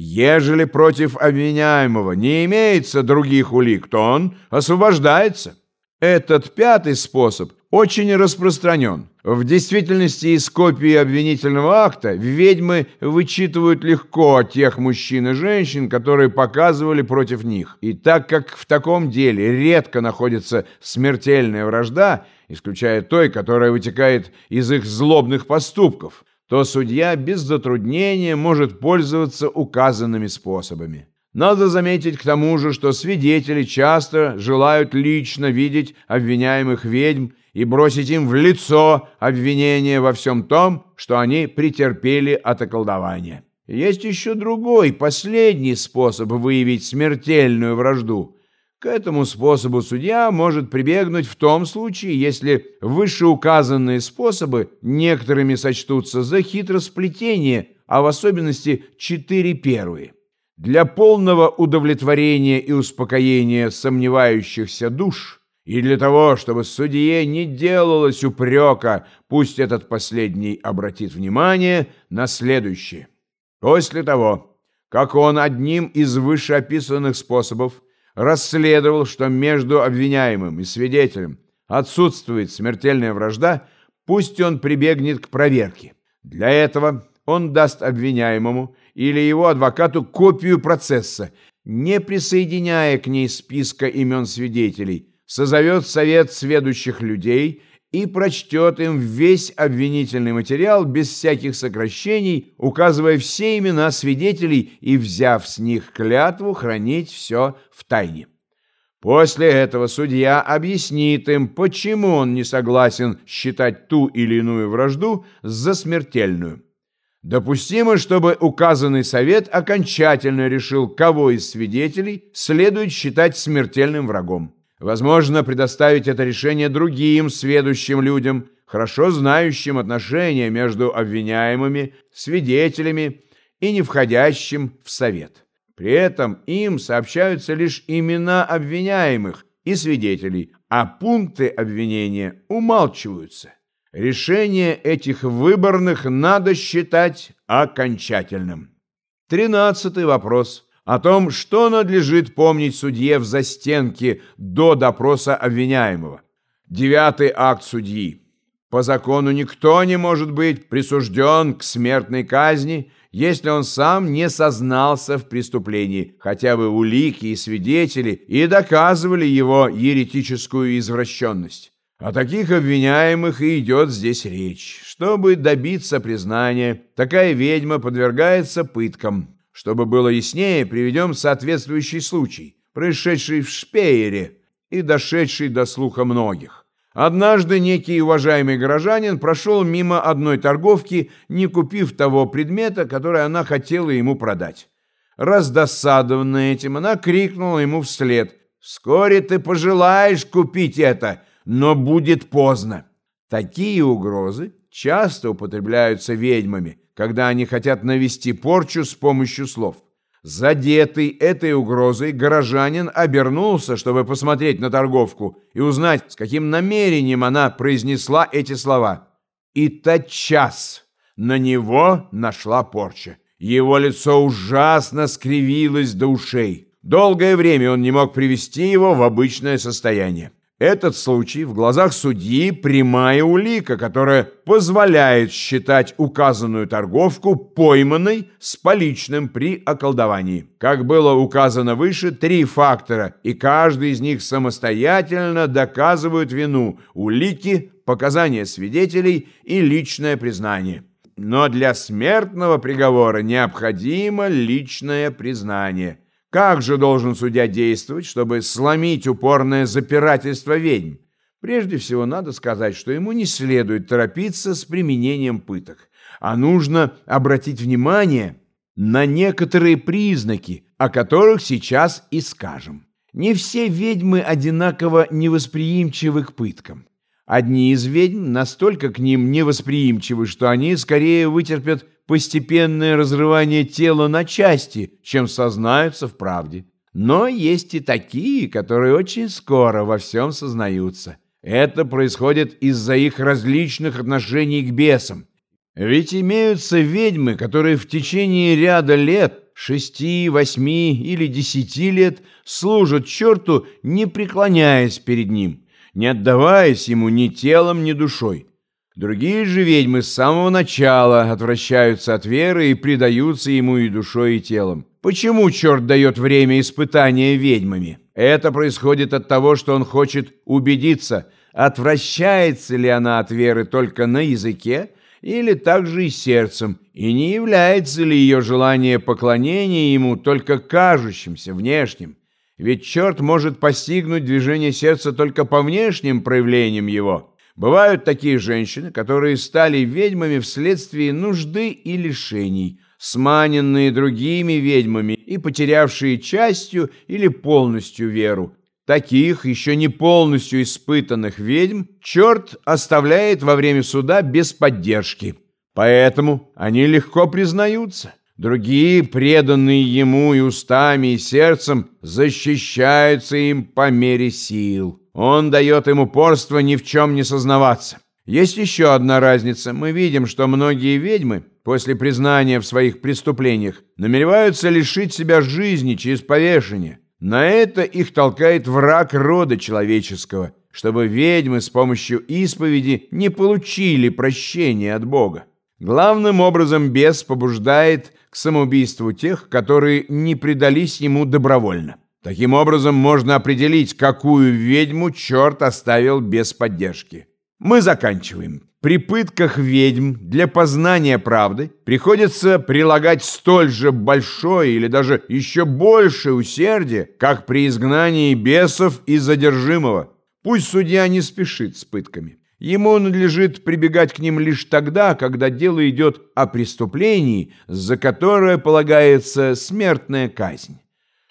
Ежели против обвиняемого не имеется других улик, то он освобождается. Этот пятый способ очень распространен. В действительности из копии обвинительного акта ведьмы вычитывают легко тех мужчин и женщин, которые показывали против них. И так как в таком деле редко находится смертельная вражда, исключая той, которая вытекает из их злобных поступков, то судья без затруднения может пользоваться указанными способами. Надо заметить к тому же, что свидетели часто желают лично видеть обвиняемых ведьм и бросить им в лицо обвинение во всем том, что они претерпели от околдования. Есть еще другой, последний способ выявить смертельную вражду. К этому способу судья может прибегнуть в том случае, если вышеуказанные способы некоторыми сочтутся за хитросплетение, а в особенности четыре первые. Для полного удовлетворения и успокоения сомневающихся душ и для того, чтобы судье не делалось упрека, пусть этот последний обратит внимание на следующее. После того, как он одним из вышеописанных способов расследовал, что между обвиняемым и свидетелем отсутствует смертельная вражда, пусть он прибегнет к проверке. Для этого он даст обвиняемому или его адвокату копию процесса, не присоединяя к ней списка имен свидетелей, созовет совет сведущих людей и прочтет им весь обвинительный материал без всяких сокращений, указывая все имена свидетелей и, взяв с них клятву, хранить все в тайне. После этого судья объяснит им, почему он не согласен считать ту или иную вражду за смертельную. Допустимо, чтобы указанный совет окончательно решил, кого из свидетелей следует считать смертельным врагом. Возможно, предоставить это решение другим сведущим людям, хорошо знающим отношения между обвиняемыми, свидетелями и не входящим в совет. При этом им сообщаются лишь имена обвиняемых и свидетелей, а пункты обвинения умалчиваются. Решение этих выборных надо считать окончательным. Тринадцатый вопрос о том, что надлежит помнить судье в застенке до допроса обвиняемого. Девятый акт судьи. По закону никто не может быть присужден к смертной казни, если он сам не сознался в преступлении, хотя бы улики и свидетели и доказывали его еретическую извращенность. О таких обвиняемых и идет здесь речь. Чтобы добиться признания, такая ведьма подвергается пыткам. Чтобы было яснее, приведем соответствующий случай, происшедший в Шпеере и дошедший до слуха многих. Однажды некий уважаемый горожанин прошел мимо одной торговки, не купив того предмета, который она хотела ему продать. Раздосадованная этим, она крикнула ему вслед «Вскоре ты пожелаешь купить это!» но будет поздно. Такие угрозы часто употребляются ведьмами, когда они хотят навести порчу с помощью слов. Задетый этой угрозой, горожанин обернулся, чтобы посмотреть на торговку и узнать, с каким намерением она произнесла эти слова. И тотчас на него нашла порча. Его лицо ужасно скривилось до ушей. Долгое время он не мог привести его в обычное состояние. Этот случай в глазах судьи прямая улика, которая позволяет считать указанную торговку пойманной с поличным при околдовании. Как было указано выше, три фактора, и каждый из них самостоятельно доказывают вину улики, показания свидетелей и личное признание. Но для смертного приговора необходимо личное признание – как же должен судья действовать, чтобы сломить упорное запирательство ведьм? Прежде всего, надо сказать, что ему не следует торопиться с применением пыток, а нужно обратить внимание на некоторые признаки, о которых сейчас и скажем. Не все ведьмы одинаково невосприимчивы к пыткам. Одни из ведьм настолько к ним невосприимчивы, что они скорее вытерпят постепенное разрывание тела на части, чем сознаются в правде. Но есть и такие, которые очень скоро во всем сознаются. Это происходит из-за их различных отношений к бесам. Ведь имеются ведьмы, которые в течение ряда лет шести, восьми или десяти лет служат черту, не преклоняясь перед ним, не отдаваясь ему ни телом, ни душой. Другие же ведьмы с самого начала отвращаются от веры и предаются ему и душой, и телом. Почему черт дает время испытания ведьмами? Это происходит от того, что он хочет убедиться, отвращается ли она от веры только на языке или также и сердцем, и не является ли ее желание поклонения ему только кажущимся, внешним. Ведь черт может постигнуть движение сердца только по внешним проявлениям его. Бывают такие женщины, которые стали ведьмами вследствие нужды и лишений, сманенные другими ведьмами и потерявшие частью или полностью веру. Таких, еще не полностью испытанных ведьм, черт оставляет во время суда без поддержки. Поэтому они легко признаются. Другие, преданные ему и устами, и сердцем, защищаются им по мере сил. Он дает им упорство ни в чем не сознаваться. Есть еще одна разница. Мы видим, что многие ведьмы после признания в своих преступлениях намереваются лишить себя жизни через повешение. На это их толкает враг рода человеческого, чтобы ведьмы с помощью исповеди не получили прощения от Бога. Главным образом бес побуждает к самоубийству тех, которые не предались ему добровольно. Таким образом, можно определить, какую ведьму черт оставил без поддержки. Мы заканчиваем. При пытках ведьм для познания правды приходится прилагать столь же большое или даже еще большее усердие, как при изгнании бесов и задержимого. Пусть судья не спешит с пытками. Ему надлежит прибегать к ним лишь тогда, когда дело идет о преступлении, за которое полагается смертная казнь.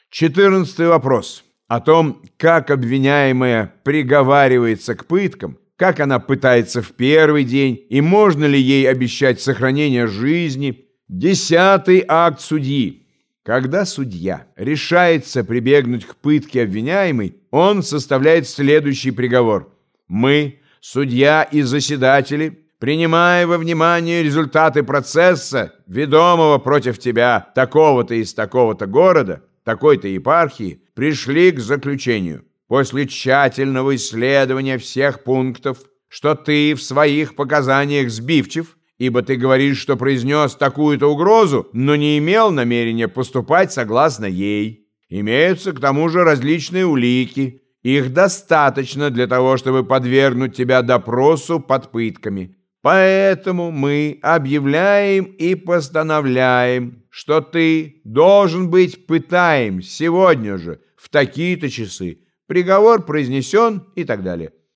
Четырнадцатый вопрос о том, как обвиняемая приговаривается к пыткам, как она пытается в первый день и можно ли ей обещать сохранение жизни. Десятый акт судьи. Когда судья решается прибегнуть к пытке обвиняемой, он составляет следующий приговор. Мы, судья и заседатели, принимая во внимание результаты процесса, ведомого против тебя такого-то из такого-то города, такой-то епархии пришли к заключению после тщательного исследования всех пунктов, что ты в своих показаниях сбивчив, ибо ты говоришь, что произнес такую-то угрозу, но не имел намерения поступать согласно ей. Имеются к тому же различные улики. Их достаточно для того, чтобы подвергнуть тебя допросу под пытками. Поэтому мы объявляем и постановляем, что ты должен быть пытаем сегодня же, в такие-то часы. Приговор произнесен и так далее.